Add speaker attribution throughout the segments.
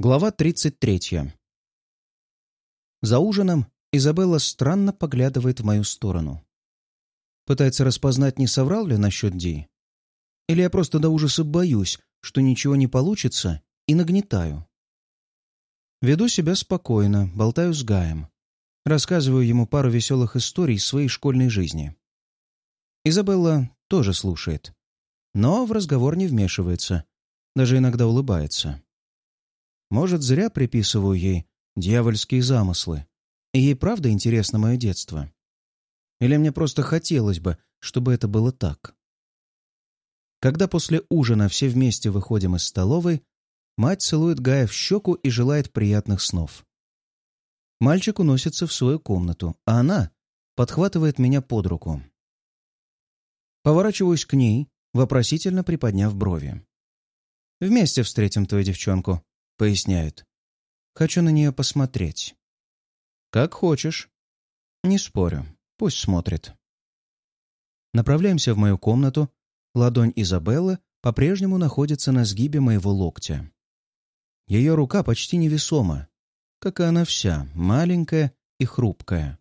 Speaker 1: Глава 33. За ужином Изабелла странно поглядывает в мою сторону. Пытается распознать, не соврал ли насчет Ди. Или я просто до ужаса боюсь, что ничего не получится, и нагнетаю. Веду себя спокойно, болтаю с Гаем. Рассказываю ему пару веселых историй своей школьной жизни. Изабелла тоже слушает. Но в разговор не вмешивается, даже иногда улыбается. Может, зря приписываю ей дьявольские замыслы. И ей правда интересно мое детство? Или мне просто хотелось бы, чтобы это было так? Когда после ужина все вместе выходим из столовой, мать целует Гая в щеку и желает приятных снов. Мальчик уносится в свою комнату, а она подхватывает меня под руку. Поворачиваюсь к ней, вопросительно приподняв брови. «Вместе встретим твою девчонку», поясняет. Хочу на нее посмотреть. Как хочешь. Не спорю. Пусть смотрит. Направляемся в мою комнату. Ладонь Изабеллы по-прежнему находится на сгибе моего локтя. Ее рука почти невесома, как и она вся, маленькая и хрупкая.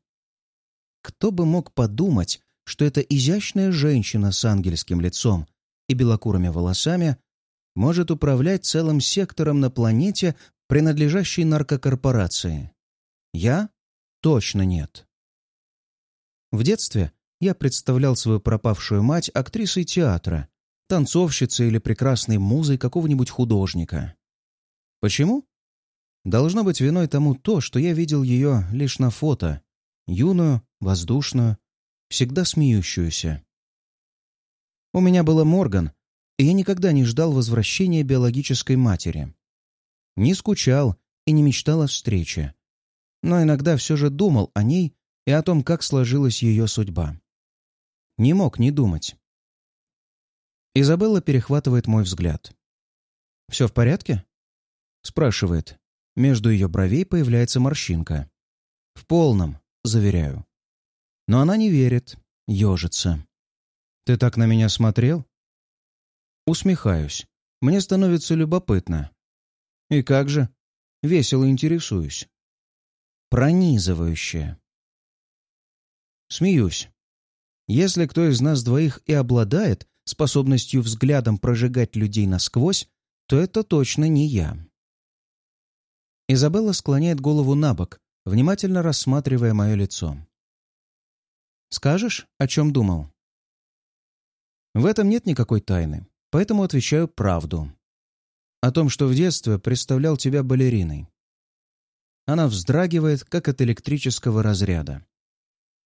Speaker 1: Кто бы мог подумать, что эта изящная женщина с ангельским лицом и белокурыми волосами может управлять целым сектором на планете, принадлежащей наркокорпорации? Я? Точно нет. В детстве я представлял свою пропавшую мать актрисой театра, танцовщицей или прекрасной музой какого-нибудь художника. Почему? Должно быть виной тому то, что я видел ее лишь на фото, юную, воздушную, всегда смеющуюся. У меня была Морган, и я никогда не ждал возвращения биологической матери. Не скучал и не мечтал о встрече. Но иногда все же думал о ней и о том, как сложилась ее судьба. Не мог не думать. Изабелла перехватывает мой взгляд. «Все в порядке?» Спрашивает. Между ее бровей появляется морщинка. «В полном», заверяю. Но она не верит, ежится. «Ты так на меня смотрел?» Усмехаюсь. Мне становится любопытно. И как же? Весело интересуюсь. Пронизывающе. Смеюсь. Если кто из нас двоих и обладает способностью взглядом прожигать людей насквозь, то это точно не я. Изабелла склоняет голову на бок, внимательно рассматривая мое лицо. «Скажешь, о чем думал?» В этом нет никакой тайны. Поэтому отвечаю правду. О том, что в детстве представлял тебя балериной. Она вздрагивает, как от электрического разряда.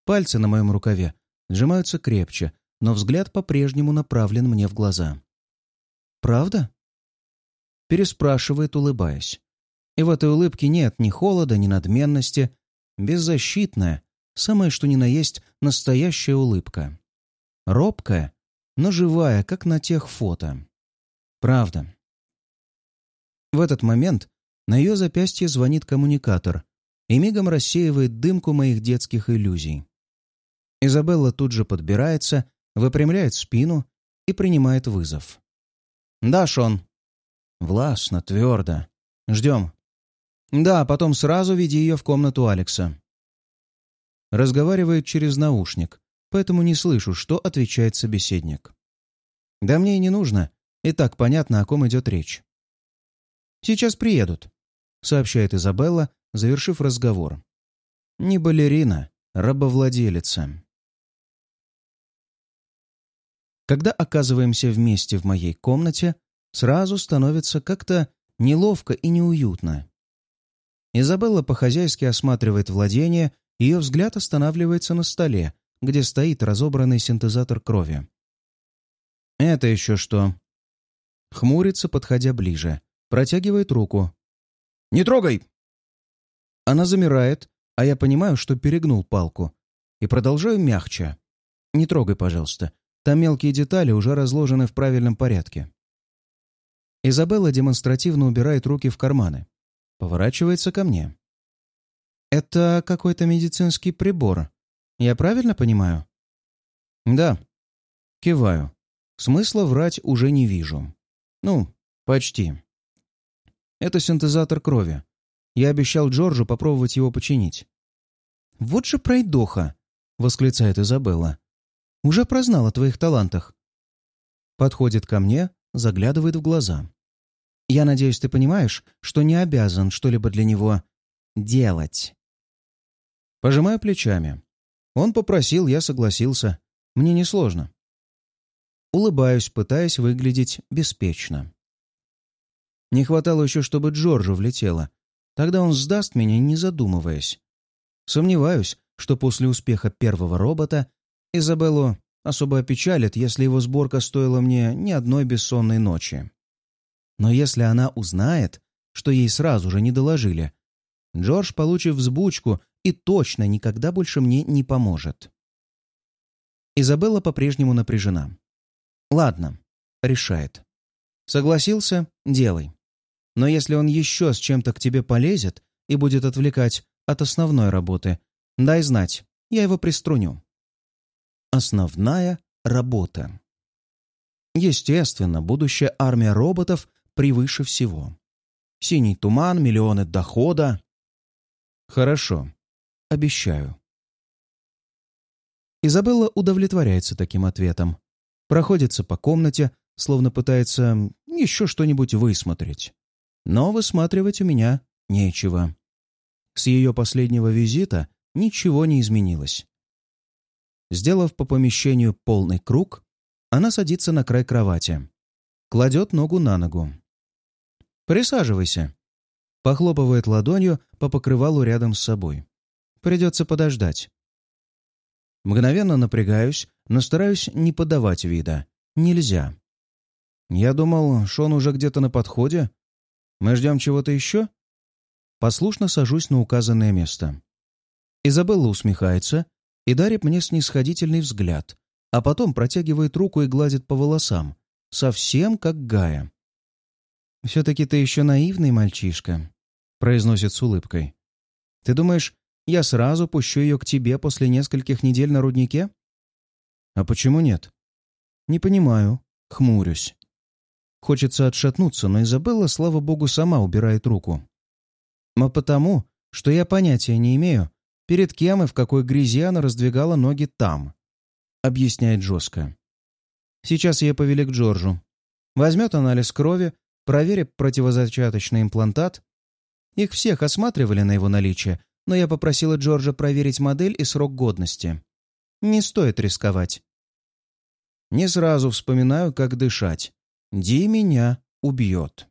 Speaker 1: Пальцы на моем рукаве сжимаются крепче, но взгляд по-прежнему направлен мне в глаза. «Правда?» Переспрашивает, улыбаясь. И в этой улыбке нет ни холода, ни надменности. Беззащитная, самое что ни на есть, настоящая улыбка. Робкая, но живая, как на тех фото. Правда. В этот момент на ее запястье звонит коммуникатор и мигом рассеивает дымку моих детских иллюзий. Изабелла тут же подбирается, выпрямляет спину и принимает вызов. «Да, Шон». «Властно, твердо. Ждем». «Да, потом сразу веди ее в комнату Алекса». Разговаривает через наушник, поэтому не слышу, что отвечает собеседник. Да мне и не нужно, и так понятно, о ком идет речь. «Сейчас приедут», — сообщает Изабелла, завершив разговор. «Не балерина, рабовладелица». Когда оказываемся вместе в моей комнате, сразу становится как-то неловко и неуютно. Изабелла по-хозяйски осматривает владение, ее взгляд останавливается на столе, где стоит разобранный синтезатор крови. «Это еще что?» Хмурится, подходя ближе. Протягивает руку. «Не трогай!» Она замирает, а я понимаю, что перегнул палку. И продолжаю мягче. «Не трогай, пожалуйста. Там мелкие детали уже разложены в правильном порядке». Изабелла демонстративно убирает руки в карманы. Поворачивается ко мне. «Это какой-то медицинский прибор. Я правильно понимаю?» «Да». Киваю. Смысла врать уже не вижу. Ну, почти. Это синтезатор крови. Я обещал Джорджу попробовать его починить». «Вот же пройдоха!» — восклицает Изабелла. «Уже прознал о твоих талантах». Подходит ко мне, заглядывает в глаза. «Я надеюсь, ты понимаешь, что не обязан что-либо для него делать». Пожимаю плечами. Он попросил, я согласился. Мне несложно. Улыбаюсь, пытаясь выглядеть беспечно. Не хватало еще, чтобы Джорджу влетело. Тогда он сдаст меня, не задумываясь. Сомневаюсь, что после успеха первого робота Изабеллу особо опечалит, если его сборка стоила мне ни одной бессонной ночи. Но если она узнает, что ей сразу же не доложили, Джордж, получив взбучку, и точно никогда больше мне не поможет. Изабелла по-прежнему напряжена. «Ладно», — решает. «Согласился? Делай. Но если он еще с чем-то к тебе полезет и будет отвлекать от основной работы, дай знать, я его приструню». Основная работа. Естественно, будущая армия роботов превыше всего. Синий туман, миллионы дохода. Хорошо. Обещаю. Изабелла удовлетворяется таким ответом. Проходится по комнате, словно пытается еще что-нибудь высмотреть. Но высматривать у меня нечего. С ее последнего визита ничего не изменилось. Сделав по помещению полный круг, она садится на край кровати. Кладет ногу на ногу. «Присаживайся», — похлопывает ладонью по покрывалу рядом с собой. Придется подождать. Мгновенно напрягаюсь, но стараюсь не подавать вида. Нельзя. Я думал, Шон уже где-то на подходе. Мы ждем чего-то еще? Послушно сажусь на указанное место. Изабелла усмехается и дарит мне снисходительный взгляд, а потом протягивает руку и гладит по волосам, совсем как Гая. «Все-таки ты еще наивный мальчишка», — произносит с улыбкой. «Ты думаешь, я сразу пущу ее к тебе после нескольких недель на руднике? А почему нет? Не понимаю. Хмурюсь. Хочется отшатнуться, но Изабелла, слава богу, сама убирает руку. А потому, что я понятия не имею, перед кем и в какой грязи она раздвигала ноги там. Объясняет жестко. Сейчас я повели к Джорджу. Возьмет анализ крови, проверит противозачаточный имплантат. Их всех осматривали на его наличие, но я попросила Джорджа проверить модель и срок годности. Не стоит рисковать. Не сразу вспоминаю, как дышать. Ди меня убьет.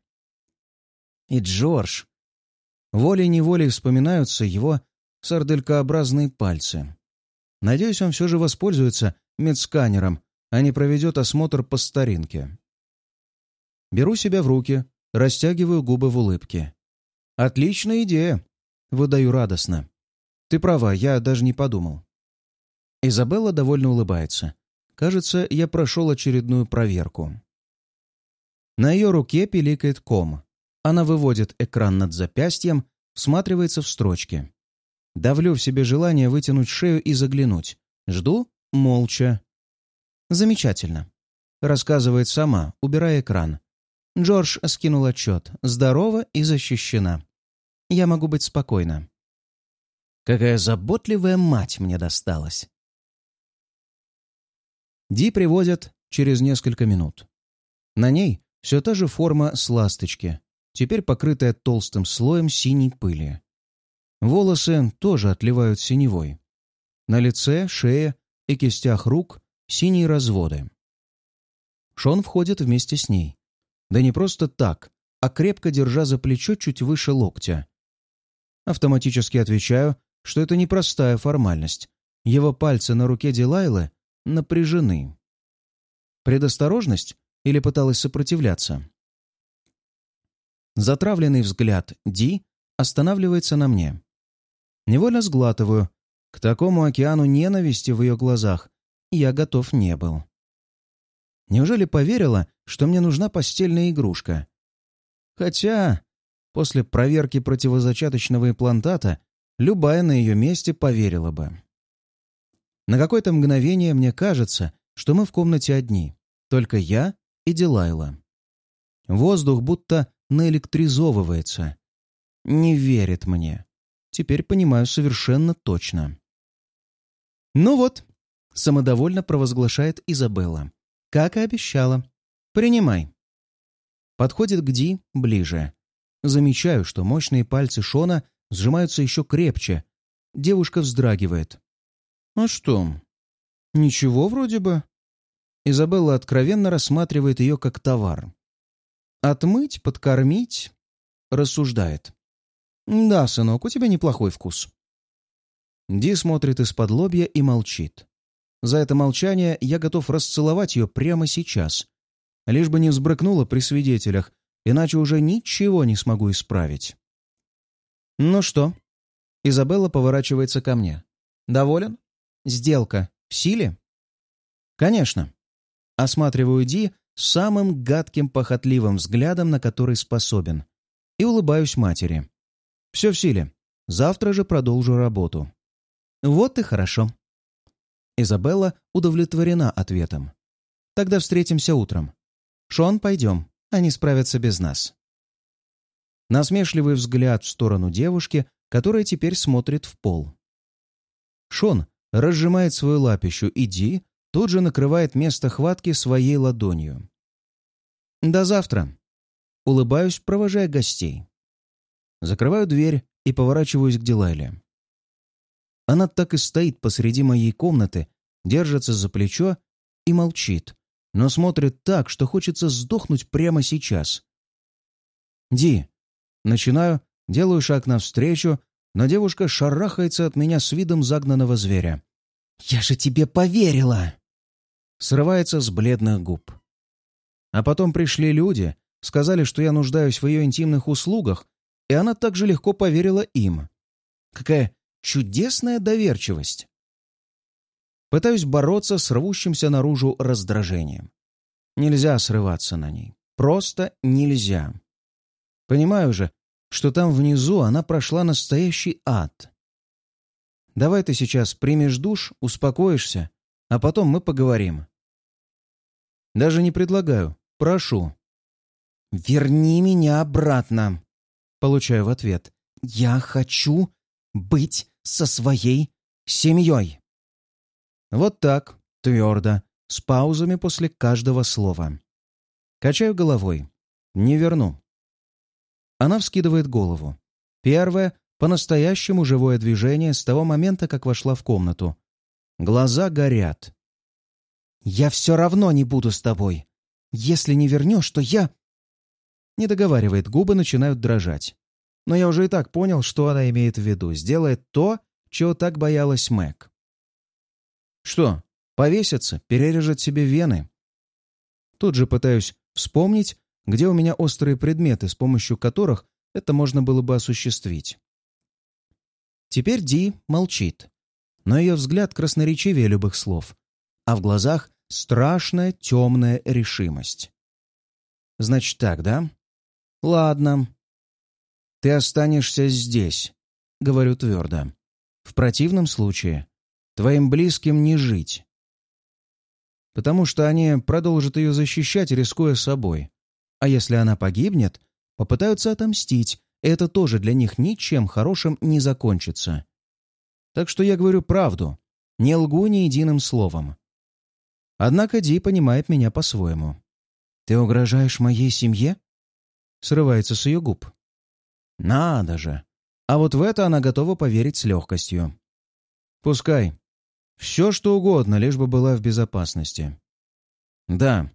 Speaker 1: И Джордж. Волей-неволей вспоминаются его сарделькообразные пальцы. Надеюсь, он все же воспользуется медсканером, а не проведет осмотр по старинке. Беру себя в руки, растягиваю губы в улыбке. Отличная идея. Выдаю радостно. «Ты права, я даже не подумал». Изабелла довольно улыбается. Кажется, я прошел очередную проверку. На ее руке пиликает ком. Она выводит экран над запястьем, всматривается в строчки. Давлю в себе желание вытянуть шею и заглянуть. Жду молча. «Замечательно», — рассказывает сама, убирая экран. Джордж скинул отчет. «Здорова и защищена» я могу быть спокойна. Какая заботливая мать мне досталась. Ди привозят через несколько минут. На ней все та же форма с ласточки, теперь покрытая толстым слоем синей пыли. Волосы тоже отливают синевой. На лице, шее и кистях рук синие разводы. Шон входит вместе с ней. Да не просто так, а крепко держа за плечо чуть выше локтя. Автоматически отвечаю, что это непростая формальность. Его пальцы на руке Дилайлы напряжены. Предосторожность или пыталась сопротивляться? Затравленный взгляд Ди останавливается на мне. Невольно сглатываю. К такому океану ненависти в ее глазах я готов не был. Неужели поверила, что мне нужна постельная игрушка? Хотя После проверки противозачаточного имплантата любая на ее месте поверила бы. На какое-то мгновение мне кажется, что мы в комнате одни, только я и Дилайла. Воздух будто наэлектризовывается. Не верит мне. Теперь понимаю совершенно точно. «Ну вот», — самодовольно провозглашает Изабелла. «Как и обещала. Принимай». Подходит к Ди ближе. Замечаю, что мощные пальцы Шона сжимаются еще крепче. Девушка вздрагивает. «А что?» «Ничего вроде бы». Изабелла откровенно рассматривает ее как товар. «Отмыть, подкормить?» — рассуждает. «Да, сынок, у тебя неплохой вкус». Ди смотрит из-под лобья и молчит. За это молчание я готов расцеловать ее прямо сейчас. Лишь бы не взбрыкнула при свидетелях, иначе уже ничего не смогу исправить. «Ну что?» Изабелла поворачивается ко мне. «Доволен? Сделка в силе?» «Конечно». Осматриваю Ди самым гадким похотливым взглядом, на который способен, и улыбаюсь матери. «Все в силе. Завтра же продолжу работу». «Вот и хорошо». Изабелла удовлетворена ответом. «Тогда встретимся утром. Шон, пойдем. Они справятся без нас». Насмешливый взгляд в сторону девушки, которая теперь смотрит в пол. Шон разжимает свою лапищу и Ди тут же накрывает место хватки своей ладонью. «До завтра!» Улыбаюсь, провожая гостей. Закрываю дверь и поворачиваюсь к Дилайле. Она так и стоит посреди моей комнаты, держится за плечо и молчит, но смотрит так, что хочется сдохнуть прямо сейчас. «Ди!» Начинаю, делаю шаг навстречу, но девушка шарахается от меня с видом загнанного зверя. «Я же тебе поверила!» Срывается с бледных губ. А потом пришли люди, сказали, что я нуждаюсь в ее интимных услугах, и она так же легко поверила им. Какая чудесная доверчивость! Пытаюсь бороться с рвущимся наружу раздражением. Нельзя срываться на ней. Просто нельзя. Понимаю же, что там внизу она прошла настоящий ад. Давай ты сейчас примешь душ, успокоишься, а потом мы поговорим. Даже не предлагаю, прошу. «Верни меня обратно!» Получаю в ответ. «Я хочу быть со своей семьей!» Вот так, твердо, с паузами после каждого слова. Качаю головой. Не верну. Она вскидывает голову. Первое — по-настоящему живое движение с того момента, как вошла в комнату. Глаза горят. «Я все равно не буду с тобой. Если не вернешь, то я...» Не договаривает, губы начинают дрожать. Но я уже и так понял, что она имеет в виду. Сделает то, чего так боялась Мэг. Что, повесится, перережет себе вены? Тут же пытаюсь вспомнить, где у меня острые предметы, с помощью которых это можно было бы осуществить. Теперь Ди молчит, но ее взгляд красноречивее любых слов, а в глазах страшная темная решимость. Значит так, да? Ладно. Ты останешься здесь, говорю твердо. В противном случае твоим близким не жить. Потому что они продолжат ее защищать, рискуя собой. А если она погибнет, попытаются отомстить, это тоже для них ничем хорошим не закончится. Так что я говорю правду, не лгу ни единым словом. Однако Ди понимает меня по-своему. «Ты угрожаешь моей семье?» Срывается с ее губ. «Надо же!» А вот в это она готова поверить с легкостью. «Пускай. Все, что угодно, лишь бы была в безопасности». «Да.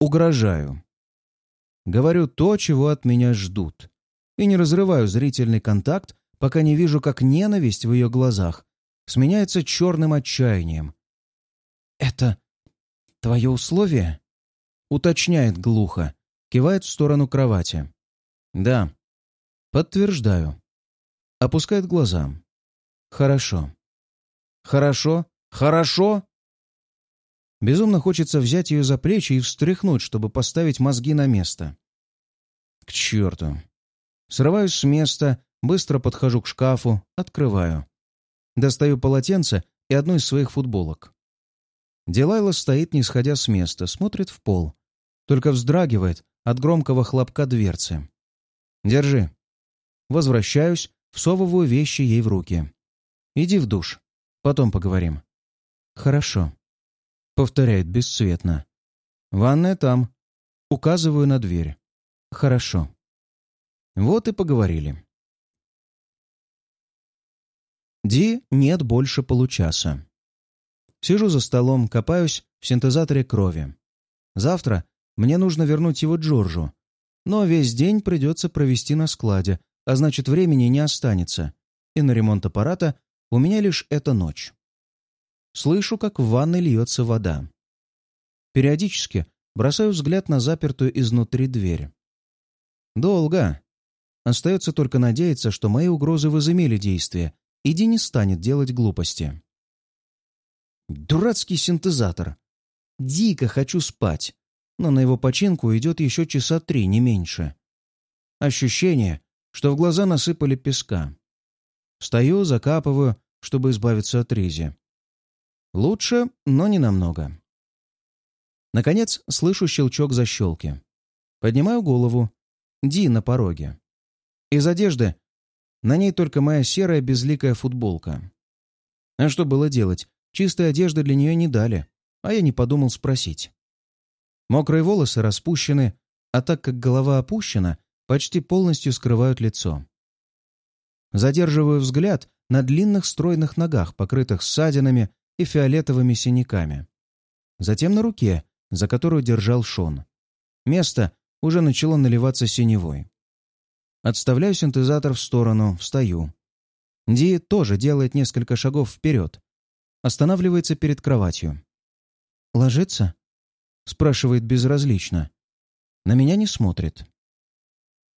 Speaker 1: Угрожаю. Говорю то, чего от меня ждут. И не разрываю зрительный контакт, пока не вижу, как ненависть в ее глазах сменяется черным отчаянием. «Это «Твое условие?» Уточняет глухо, кивает в сторону кровати. «Да». «Подтверждаю». Опускает глаза. «Хорошо». «Хорошо? Хорошо?» Безумно хочется взять ее за плечи и встряхнуть, чтобы поставить мозги на место. К черту. Срываюсь с места, быстро подхожу к шкафу, открываю. Достаю полотенце и одну из своих футболок. Дилайла стоит, не сходя с места, смотрит в пол. Только вздрагивает от громкого хлопка дверцы. «Держи». Возвращаюсь, всовываю вещи ей в руки. «Иди в душ. Потом поговорим». «Хорошо», — повторяет бесцветно. «Ванная там». Указываю на дверь. «Хорошо». Вот и поговорили. Ди нет больше получаса. Сижу за столом, копаюсь в синтезаторе крови. Завтра мне нужно вернуть его Джорджу, но весь день придется провести на складе, а значит, времени не останется, и на ремонт аппарата у меня лишь эта ночь. Слышу, как в ванной льется вода. Периодически бросаю взгляд на запертую изнутри дверь. Долго. Остается только надеяться, что мои угрозы возымели действие, и Ди не станет делать глупости. Дурацкий синтезатор. Дико хочу спать, но на его починку идет еще часа три, не меньше. Ощущение, что в глаза насыпали песка. Встаю, закапываю, чтобы избавиться от ризи. Лучше, но не намного. Наконец, слышу щелчок защелки. Поднимаю голову. Ди на пороге. Из одежды на ней только моя серая безликая футболка. А что было делать? Чистой одежды для нее не дали, а я не подумал спросить. Мокрые волосы распущены, а так как голова опущена, почти полностью скрывают лицо. Задерживаю взгляд на длинных стройных ногах, покрытых ссадинами и фиолетовыми синяками. Затем на руке, за которую держал Шон. Место уже начало наливаться синевой. Отставляю синтезатор в сторону, встаю. Ди тоже делает несколько шагов вперед. Останавливается перед кроватью. «Ложится?» — спрашивает безразлично. На меня не смотрит.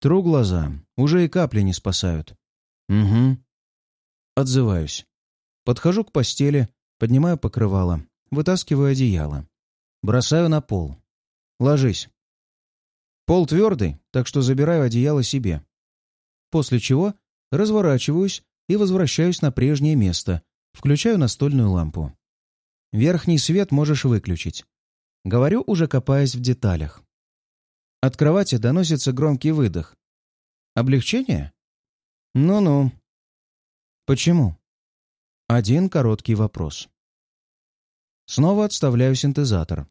Speaker 1: Тру глаза. Уже и капли не спасают. «Угу». Отзываюсь. Подхожу к постели, поднимаю покрывало, вытаскиваю одеяло. Бросаю на пол. «Ложись». Пол твердый, так что забираю одеяло себе. После чего разворачиваюсь и возвращаюсь на прежнее место, включаю настольную лампу. Верхний свет можешь выключить. Говорю, уже копаясь в деталях. От кровати доносится громкий выдох. Облегчение? Ну-ну. Почему? Один короткий вопрос. Снова отставляю синтезатор.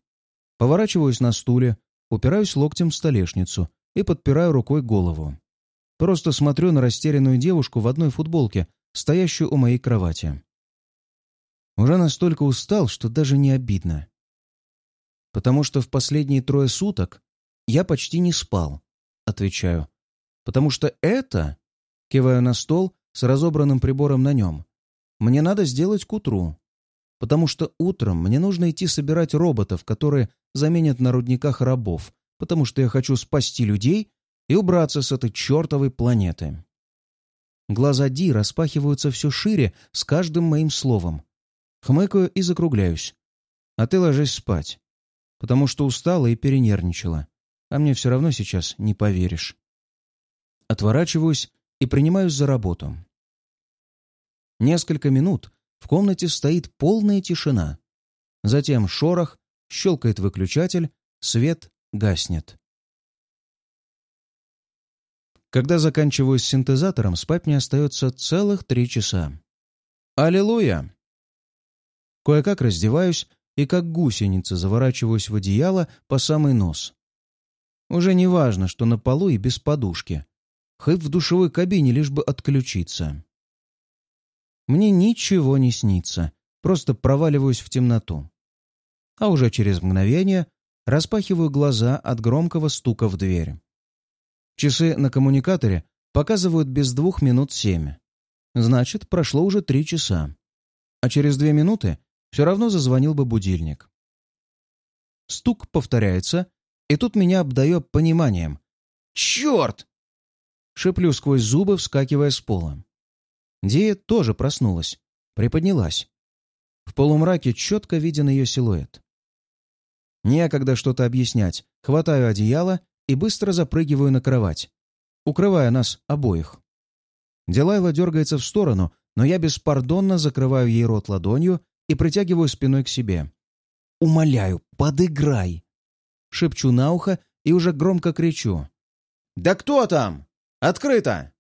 Speaker 1: Поворачиваюсь на стуле, упираюсь локтем в столешницу и подпираю рукой голову. Просто смотрю на растерянную девушку в одной футболке, стоящую у моей кровати. Уже настолько устал, что даже не обидно потому что в последние трое суток я почти не спал, отвечаю. Потому что это, киваю на стол с разобранным прибором на нем, мне надо сделать к утру. Потому что утром мне нужно идти собирать роботов, которые заменят на рудниках рабов, потому что я хочу спасти людей и убраться с этой чертовой планеты. Глаза Ди распахиваются все шире с каждым моим словом. Хмыкаю и закругляюсь. А ты ложись спать потому что устала и перенервничала. А мне все равно сейчас не поверишь. Отворачиваюсь и принимаюсь за работу. Несколько минут в комнате стоит полная тишина. Затем шорох, щелкает выключатель, свет гаснет. Когда заканчиваю с синтезатором, спать мне остается целых три часа. Аллилуйя! Кое-как раздеваюсь и как гусеница заворачиваюсь в одеяло по самый нос. Уже не важно, что на полу и без подушки. Хоть в душевой кабине, лишь бы отключиться. Мне ничего не снится, просто проваливаюсь в темноту. А уже через мгновение распахиваю глаза от громкого стука в дверь. Часы на коммуникаторе показывают без двух минут семь. Значит, прошло уже три часа. А через две минуты все равно зазвонил бы будильник. Стук повторяется, и тут меня обдает пониманием. «Черт!» Шеплю сквозь зубы, вскакивая с пола. Дия тоже проснулась, приподнялась. В полумраке четко виден ее силуэт. Некогда что-то объяснять. Хватаю одеяло и быстро запрыгиваю на кровать, укрывая нас обоих. Делайла дергается в сторону, но я беспардонно закрываю ей рот ладонью и притягиваю спиной к себе. «Умоляю, подыграй!» Шепчу на ухо и уже громко кричу. «Да кто там?» Открыто!»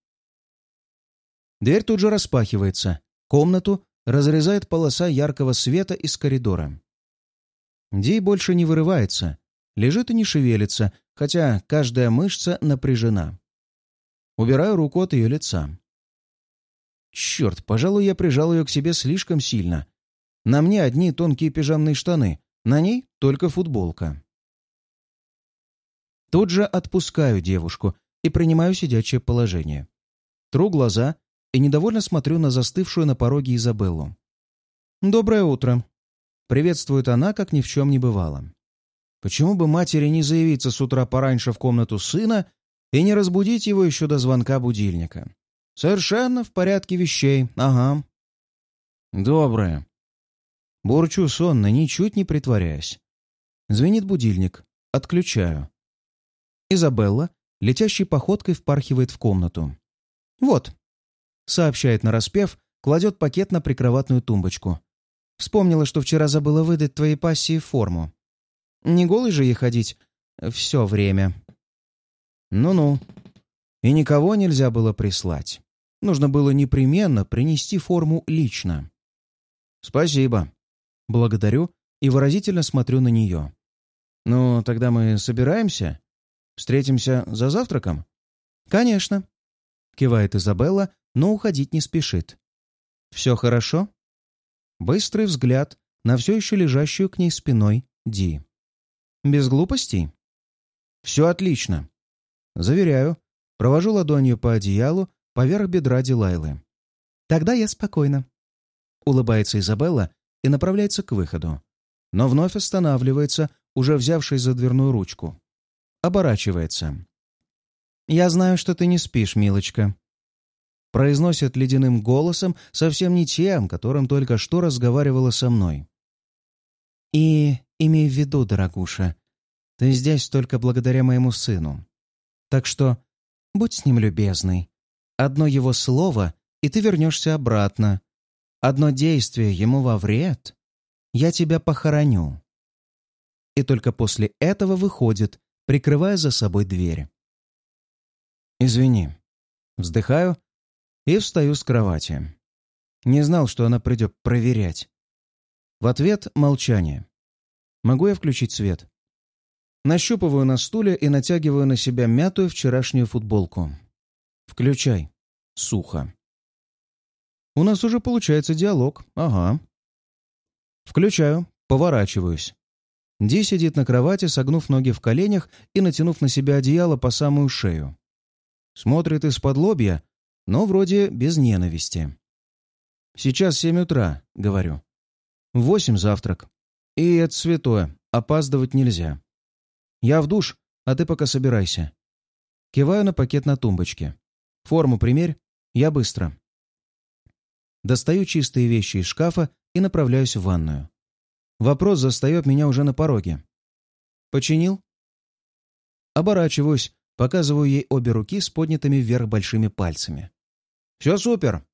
Speaker 1: Дверь тут же распахивается. Комнату разрезает полоса яркого света из коридора. Ди больше не вырывается, лежит и не шевелится, хотя каждая мышца напряжена. Убираю руку от ее лица. Черт, пожалуй, я прижал ее к себе слишком сильно. На мне одни тонкие пижамные штаны, на ней только футболка. Тут же отпускаю девушку и принимаю сидячее положение. Тру глаза и недовольно смотрю на застывшую на пороге Изабеллу. «Доброе утро!» Приветствует она, как ни в чем не бывало. Почему бы матери не заявиться с утра пораньше в комнату сына и не разбудить его еще до звонка будильника? Совершенно в порядке вещей, ага. Доброе. Бурчу сонно, ничуть не притворяясь. Звенит будильник. Отключаю. Изабелла, летящей походкой, впархивает в комнату. «Вот», — сообщает нараспев, кладет пакет на прикроватную тумбочку. «Вспомнила, что вчера забыла выдать твоей пассии форму. Не голый же ей ходить все время». «Ну-ну. И никого нельзя было прислать. Нужно было непременно принести форму лично». «Спасибо», Благодарю и выразительно смотрю на нее. «Ну, тогда мы собираемся? Встретимся за завтраком?» «Конечно», — кивает Изабелла, но уходить не спешит. «Все хорошо?» Быстрый взгляд на все еще лежащую к ней спиной Ди. «Без глупостей?» «Все отлично». Заверяю, провожу ладонью по одеялу поверх бедра Дилайлы. «Тогда я спокойна», — улыбается Изабелла и направляется к выходу. Но вновь останавливается, уже взявшись за дверную ручку. Оборачивается. «Я знаю, что ты не спишь, милочка», — произносит ледяным голосом, совсем не тем, которым только что разговаривала со мной. «И имей в виду, дорогуша, ты здесь только благодаря моему сыну. Так что будь с ним любезный. Одно его слово, и ты вернешься обратно, одно действие ему во вред, я тебя похороню. И только после этого выходит, прикрывая за собой дверь. Извини. Вздыхаю и встаю с кровати. Не знал, что она придет проверять. В ответ молчание. Могу я включить свет? Нащупываю на стуле и натягиваю на себя мятую вчерашнюю футболку. Включай. Сухо. У нас уже получается диалог. Ага. Включаю, поворачиваюсь. Ди сидит на кровати, согнув ноги в коленях и натянув на себя одеяло по самую шею. Смотрит из-под лобья, но вроде без ненависти. «Сейчас семь утра», — говорю. «Восемь завтрак. И это святое, опаздывать нельзя. Я в душ, а ты пока собирайся». Киваю на пакет на тумбочке. «Форму примерь, я быстро». Достаю чистые вещи из шкафа и направляюсь в ванную. Вопрос застает меня уже на пороге. «Починил?» Оборачиваюсь, показываю ей обе руки с поднятыми вверх большими пальцами. «Все супер!»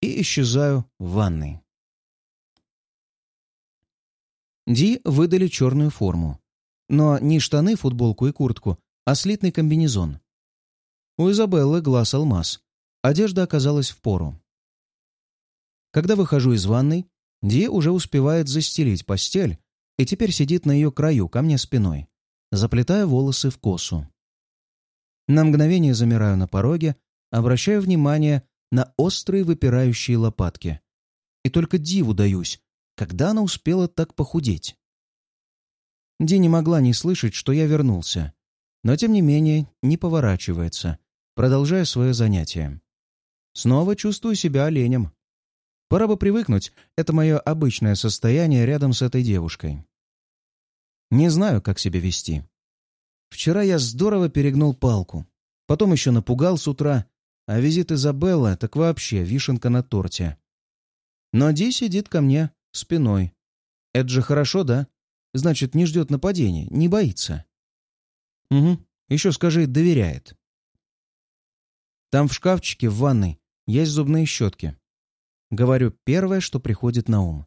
Speaker 1: И исчезаю в ванной. Ди выдали черную форму. Но не штаны, футболку и куртку, а слитный комбинезон. У Изабеллы глаз алмаз. Одежда оказалась в пору. Когда выхожу из ванной, Ди уже успевает застелить постель и теперь сидит на ее краю, ко мне спиной, заплетая волосы в косу. На мгновение замираю на пороге, обращаю внимание на острые выпирающие лопатки. И только диву даюсь, когда она успела так похудеть. Ди не могла не слышать, что я вернулся, но тем не менее не поворачивается, продолжая свое занятие. Снова чувствую себя оленем. Пора бы привыкнуть, это мое обычное состояние рядом с этой девушкой. Не знаю, как себя вести. Вчера я здорово перегнул палку. Потом еще напугал с утра, а визит Изабелла так вообще вишенка на торте. Но Ди сидит ко мне спиной. Это же хорошо, да? Значит, не ждет нападения, не боится. Угу. Еще скажи, доверяет. Там в шкафчике в ванной есть зубные щетки. Говорю первое, что приходит на ум.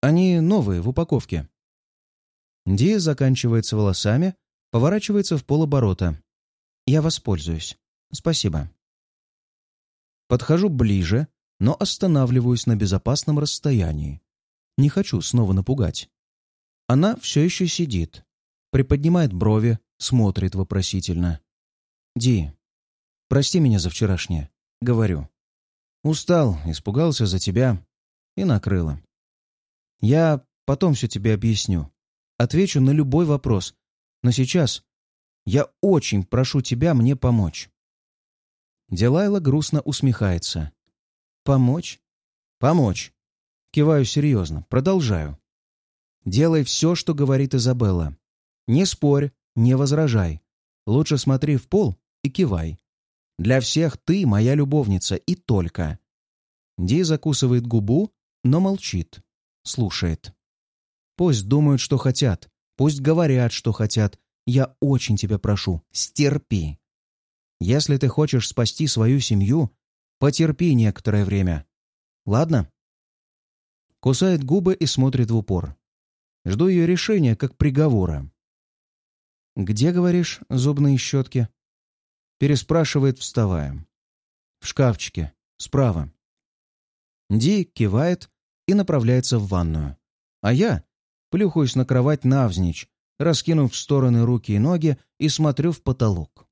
Speaker 1: Они новые, в упаковке. Ди заканчивается волосами, поворачивается в полоборота. Я воспользуюсь. спасибо. Подхожу ближе, но останавливаюсь на безопасном расстоянии. Не хочу снова напугать. Она все еще сидит, приподнимает брови, смотрит вопросительно. «Ди, прости меня за вчерашнее», — говорю. Устал, испугался за тебя и накрыло. Я потом все тебе объясню. Отвечу на любой вопрос. Но сейчас я очень прошу тебя мне помочь. Делайла грустно усмехается. «Помочь?» «Помочь». Киваю серьезно. Продолжаю. «Делай все, что говорит Изабелла. Не спорь, не возражай. Лучше смотри в пол и кивай. Для всех ты моя любовница и только». Ди закусывает губу, но молчит. Слушает. «Пусть думают, что хотят. Пусть говорят, что хотят. Я очень тебя прошу, стерпи. Если ты хочешь спасти свою семью, потерпи некоторое время. Ладно?» Кусает губы и смотрит в упор. Жду ее решения, как приговора. «Где, говоришь, зубные щетки?» Переспрашивает, вставая. «В шкафчике. Справа». Ди кивает и направляется в ванную. А я плюхаюсь на кровать навзничь, раскинув в стороны руки и ноги и смотрю в потолок.